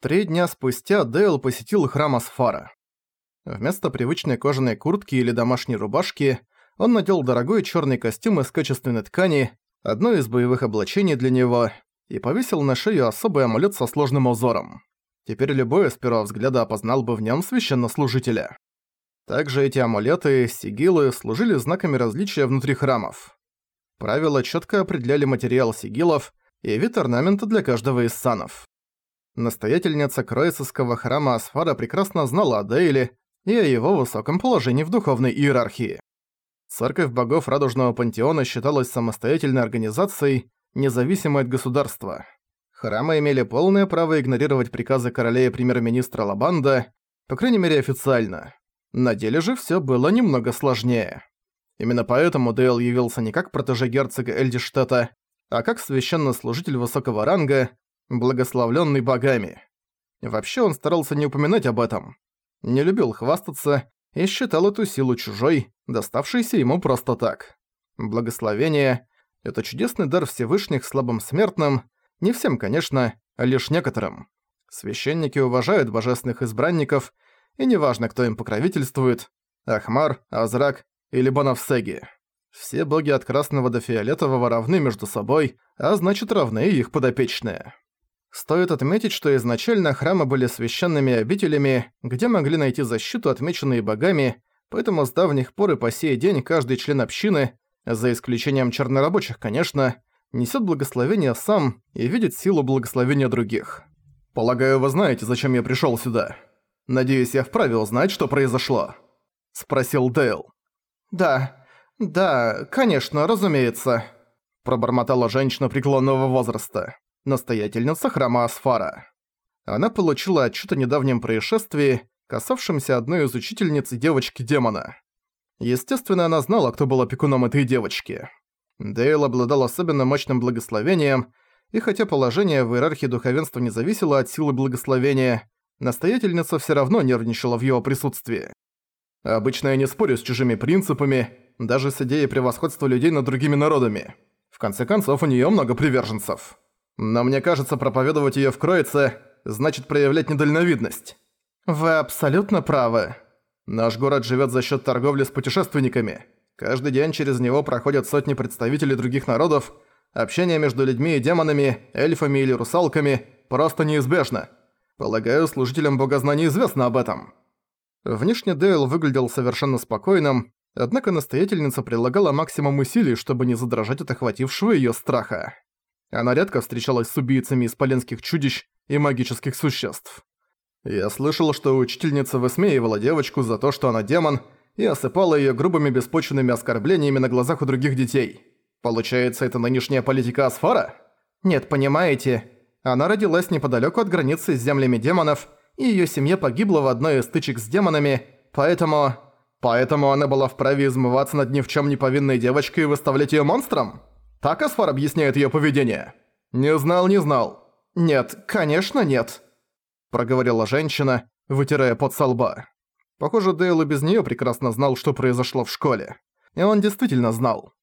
Три дня спустя Дейл посетил храм Асфара. Вместо привычной кожаной куртки или домашней рубашки он надел дорогой черный костюм из качественной ткани, одно из боевых облачений для него, и повесил на шею особый амулет со сложным узором. Теперь любой с первого взгляда опознал бы в нем священнослужителя. Также эти амулеты, сигилы служили знаками различия внутри храмов. Правила четко определяли материал сигилов и вид орнамента для каждого из санов. Настоятельница Кройцевского храма Асфара прекрасно знала о Дейле и о его высоком положении в духовной иерархии. Церковь богов Радужного Пантеона считалась самостоятельной организацией, независимой от государства. Храмы имели полное право игнорировать приказы короля и премьер-министра Лабанда, по крайней мере официально. На деле же всё было немного сложнее. Именно поэтому Дейл явился не как протеже герцога Эльдиштата, а как священнослужитель высокого ранга, благословлённый богами. Вообще он старался не упоминать об этом. Не любил хвастаться и считал эту силу чужой, доставшейся ему просто так. Благословение — это чудесный дар Всевышних слабым смертным, не всем, конечно, а лишь некоторым. Священники уважают божественных избранников, и неважно, кто им покровительствует — Ахмар, Азрак или Банавсеги. Все боги от красного до фиолетового равны между собой, а значит равны их подопечные. Стоит отметить, что изначально храмы были священными обителями, где могли найти защиту отмеченные богами, поэтому с давних пор и по сей день каждый член общины, за исключением чернорабочих, конечно, несет благословение сам и видит силу благословения других. «Полагаю, вы знаете, зачем я пришел сюда. Надеюсь, я вправе узнать, что произошло?» – спросил Дейл. «Да, да, конечно, разумеется», – пробормотала женщина преклонного возраста настоятельница храма Асфара. Она получила отчет о недавнем происшествии, касавшемся одной из учительниц девочки-демона. Естественно, она знала, кто был опекуном этой девочки. Дейл обладал особенно мощным благословением, и хотя положение в иерархии духовенства не зависело от силы благословения, настоятельница всё равно нервничала в его присутствии. Обычно я не спорю с чужими принципами, даже с идеей превосходства людей над другими народами. В конце концов, у неё много приверженцев. Но мне кажется, проповедовать её в Кроице значит проявлять недальновидность. Вы абсолютно правы. Наш город живёт за счёт торговли с путешественниками. Каждый день через него проходят сотни представителей других народов. Общение между людьми и демонами, эльфами или русалками просто неизбежно. Полагаю, служителям богознаний известно об этом. Внешне Дейл выглядел совершенно спокойным, однако настоятельница прилагала максимум усилий, чтобы не задрожать от охватившего её страха. Она редко встречалась с убийцами исполенских чудищ и магических существ. Я слышал, что учительница высмеивала девочку за то, что она демон, и осыпала её грубыми беспочвенными оскорблениями на глазах у других детей. Получается, это нынешняя политика Асфара? Нет, понимаете, она родилась неподалёку от границы с землями демонов, и её семья погибла в одной из стычек с демонами, поэтому... Поэтому она была вправе измываться над ни в чём не повинной девочкой и выставлять её монстром? Так Асфар объясняет её поведение? Не знал, не знал. Нет, конечно нет. Проговорила женщина, вытирая пот со лба. Похоже, Дейл и без неё прекрасно знал, что произошло в школе. И он действительно знал.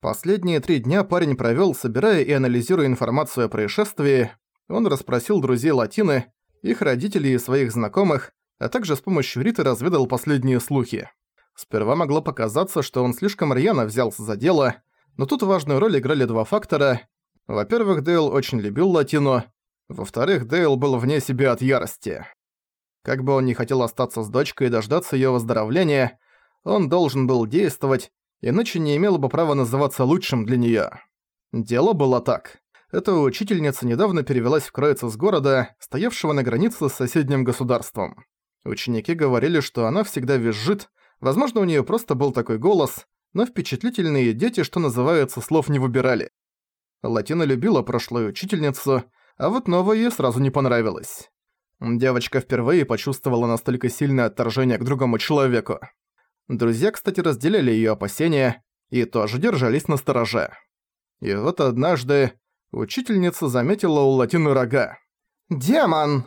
Последние три дня парень провёл, собирая и анализируя информацию о происшествии. Он расспросил друзей Латины, их родителей и своих знакомых, а также с помощью Риты разведал последние слухи. Сперва могло показаться, что он слишком рьяно взялся за дело, но тут важную роль играли два фактора. Во-первых, Дейл очень любил Латину, во-вторых, Дейл был вне себя от ярости. Как бы он ни хотел остаться с дочкой и дождаться её выздоровления, он должен был действовать, иначе не имел бы права называться лучшим для неё. Дело было так. Эта учительница недавно перевелась в Кроиц из города, стоявшего на границе с соседним государством. Ученики говорили, что она всегда визжит, возможно, у неё просто был такой голос, но впечатлительные дети, что называется, слов не выбирали. Латина любила прошлую учительницу, а вот новая ей сразу не понравилась. Девочка впервые почувствовала настолько сильное отторжение к другому человеку. Друзья, кстати, разделяли её опасения и тоже держались на стороже. И вот однажды учительница заметила у Латины рога. «Демон!»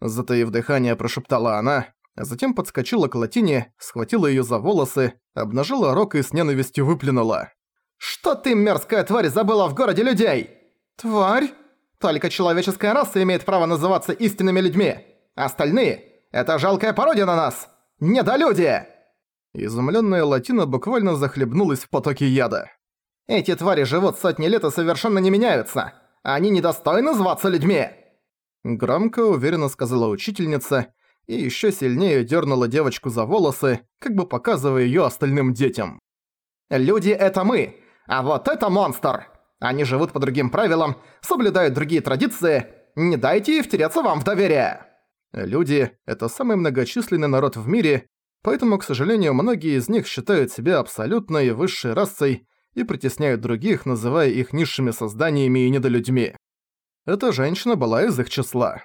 Затаив дыхание, прошептала она, затем подскочила к Латине, схватила её за волосы, обнажила рог и с ненавистью выплюнула. «Что ты, мерзкая тварь, забыла в городе людей?» «Тварь?» Только человеческая раса имеет право называться истинными людьми. Остальные — это жалкая пародия на нас. Недолюдие!» Изумлённая Латина буквально захлебнулась в потоке яда. «Эти твари живут сотни лет и совершенно не меняются. Они недостойны зваться людьми!» Громко, уверенно сказала учительница и ещё сильнее дёрнула девочку за волосы, как бы показывая её остальным детям. «Люди — это мы, а вот это монстр! Они живут по другим правилам, соблюдают другие традиции. Не дайте ей втереться вам в доверие!» Люди — это самый многочисленный народ в мире, поэтому, к сожалению, многие из них считают себя абсолютной высшей расой и притесняют других, называя их низшими созданиями и недолюдьми. Эта женщина была из их числа.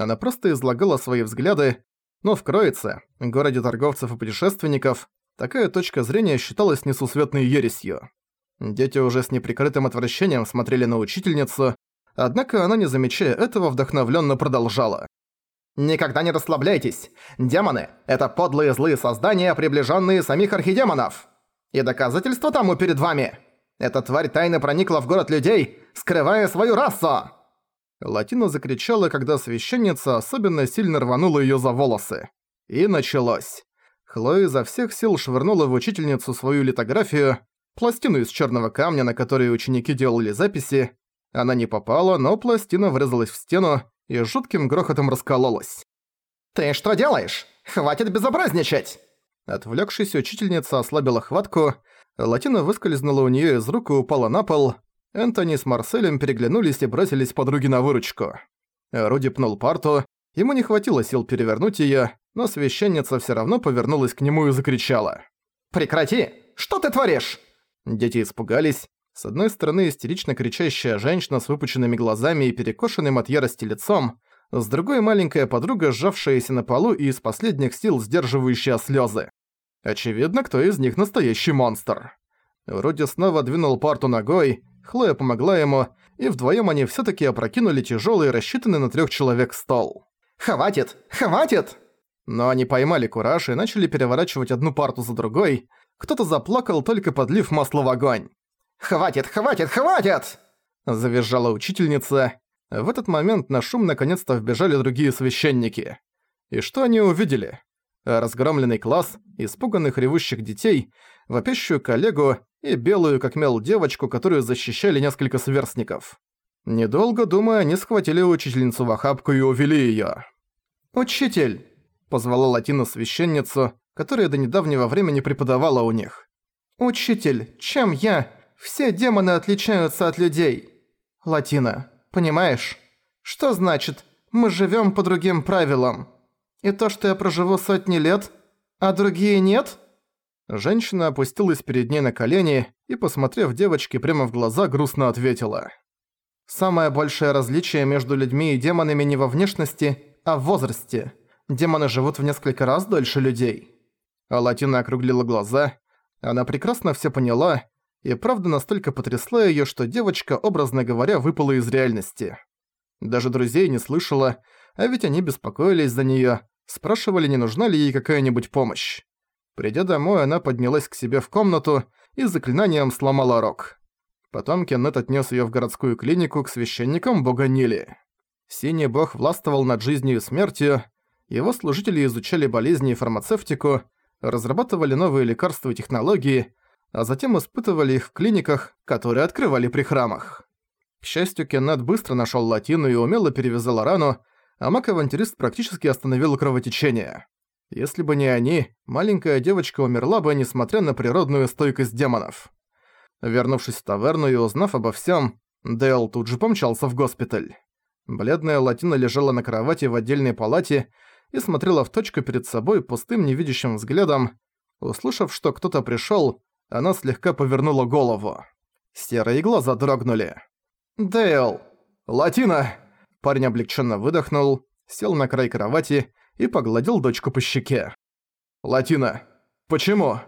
Она просто излагала свои взгляды, но в Кроице, городе торговцев и путешественников, такая точка зрения считалась несусветной ересью. Дети уже с неприкрытым отвращением смотрели на учительницу, однако она, не замечая этого, вдохновленно продолжала. «Никогда не расслабляйтесь! Демоны — это подлые злые создания, приближенные самих архидемонов! И доказательство тому перед вами! Эта тварь тайно проникла в город людей, скрывая свою расу!» Латина закричала, когда священница особенно сильно рванула её за волосы. И началось. Хлоя изо всех сил швырнула в учительницу свою литографию, пластину из черного камня, на которой ученики делали записи. Она не попала, но пластина врезалась в стену и жутким грохотом раскололась. «Ты что делаешь? Хватит безобразничать!» Отвлекшись, учительница ослабила хватку, латина выскользнула у нее из рук и упала на пол. Энтони с Марселем переглянулись и бросились подруги на выручку. Руди пнул парту, ему не хватило сил перевернуть ее, но священница все равно повернулась к нему и закричала. «Прекрати! Что ты творишь?» Дети испугались. С одной стороны истерично кричащая женщина с выпученными глазами и перекошенным от ярости лицом, с другой маленькая подруга, сжавшаяся на полу и из последних сил сдерживающая слезы. Очевидно, кто из них настоящий монстр. Руди снова двинул парту ногой, Хлоя помогла ему, и вдвоем они все таки опрокинули тяжелый, рассчитанный на трех человек стол. «Хватит! Хватит!» Но они поймали кураж и начали переворачивать одну парту за другой, кто-то заплакал, только подлив масло в огонь. «Хватит, хватит, хватит!» Завизжала учительница. В этот момент на шум наконец-то вбежали другие священники. И что они увидели? Разгромленный класс, испуганных ревущих детей, вопящую коллегу и белую как мел девочку, которую защищали несколько сверстников. Недолго думая, они схватили учительницу в охапку и увели её. «Учитель!» – позвала Латина священницу, которая до недавнего времени преподавала у них. «Учитель, чем я? Все демоны отличаются от людей. Латина, понимаешь? Что значит «мы живем по другим правилам»? И то, что я проживу сотни лет, а другие нет?» Женщина опустилась перед ней на колени и, посмотрев девочке прямо в глаза, грустно ответила. «Самое большое различие между людьми и демонами не во внешности, а в возрасте. Демоны живут в несколько раз дольше людей. А Латина округлила глаза. Она прекрасно все поняла, и правда настолько потрясла её, что девочка, образно говоря, выпала из реальности. Даже друзей не слышала, а ведь они беспокоились за неё, спрашивали, не нужна ли ей какая-нибудь помощь. Придя домой, она поднялась к себе в комнату и заклинанием сломала рог. Потом Кеннет отнес её в городскую клинику к священникам бога Нили. Синий бог властвовал над жизнью и смертью, его служители изучали болезни и фармацевтику, разрабатывали новые лекарства и технологии, а затем испытывали их в клиниках, которые открывали при храмах. К счастью, Кеннет быстро нашёл латину и умело перевязал рану, а маг-авантюрист практически остановил кровотечение. Если бы не они, маленькая девочка умерла бы, несмотря на природную стойкость демонов. Вернувшись в таверну и узнав обо всем, Дейл тут же помчался в госпиталь. Бледная латина лежала на кровати в отдельной палате и смотрела в точку перед собой пустым невидящим взглядом. Услышав, что кто-то пришёл, она слегка повернула голову. Серые глаза дрогнули. «Дейл!» «Латина!» Парень облегченно выдохнул, сел на край кровати и погладил дочку по щеке. «Латина! Почему?»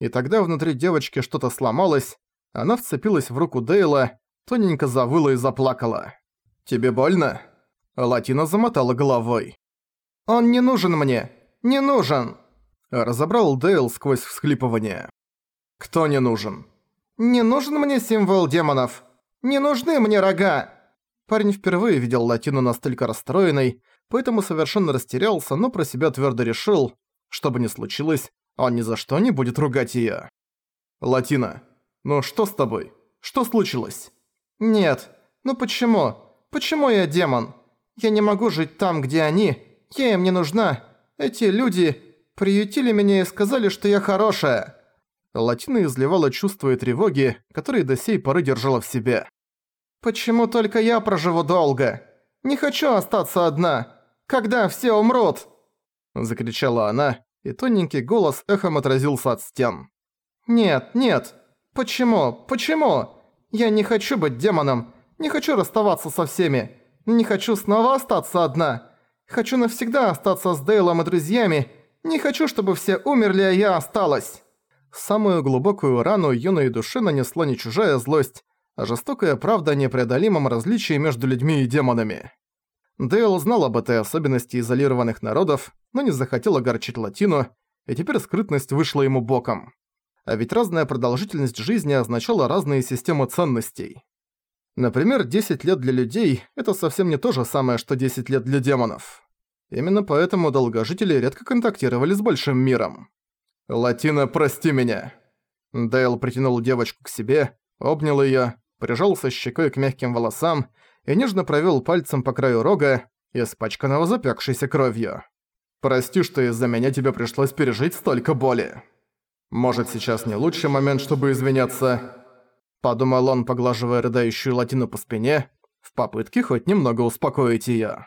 И тогда внутри девочки что-то сломалось, она вцепилась в руку Дейла, тоненько завыла и заплакала. «Тебе больно?» Латина замотала головой. «Он не нужен мне! Не нужен!» Разобрал Дейл сквозь всхлипывание. «Кто не нужен?» «Не нужен мне символ демонов! Не нужны мне рога!» Парень впервые видел Латину настолько расстроенной, поэтому совершенно растерялся, но про себя твердо решил, что бы ни случилось, он ни за что не будет ругать её. «Латина, ну что с тобой? Что случилось?» «Нет, ну почему? Почему я демон? Я не могу жить там, где они. Я им не нужна. Эти люди приютили меня и сказали, что я хорошая». Латина изливала чувства и тревоги, которые до сей поры держала в себе. «Почему только я проживу долго? Не хочу остаться одна. Когда все умрут?» Закричала она, и тоненький голос эхом отразился от стен. «Нет, нет. Почему? Почему? Я не хочу быть демоном. Не хочу расставаться со всеми. Не хочу снова остаться одна. Хочу навсегда остаться с Дейлом и друзьями. Не хочу, чтобы все умерли, а я осталась». Самую глубокую рану юной души нанесла не чужая злость, жестокая правда о непреодолимом различии между людьми и демонами. Дейл знал об этой особенности изолированных народов, но не захотел огорчить Латину, и теперь скрытность вышла ему боком. А ведь разная продолжительность жизни означала разные системы ценностей. Например, 10 лет для людей – это совсем не то же самое, что 10 лет для демонов. Именно поэтому долгожители редко контактировали с большим миром. «Латина, прости меня!» Дейл притянул девочку к себе, обнял её, прижался щекой к мягким волосам и нежно провёл пальцем по краю рога, испачканного запекшейся кровью. «Прости, что из-за меня тебе пришлось пережить столько боли. Может, сейчас не лучший момент, чтобы извиняться?» Подумал он, поглаживая рыдающую латину по спине, в попытке хоть немного успокоить её.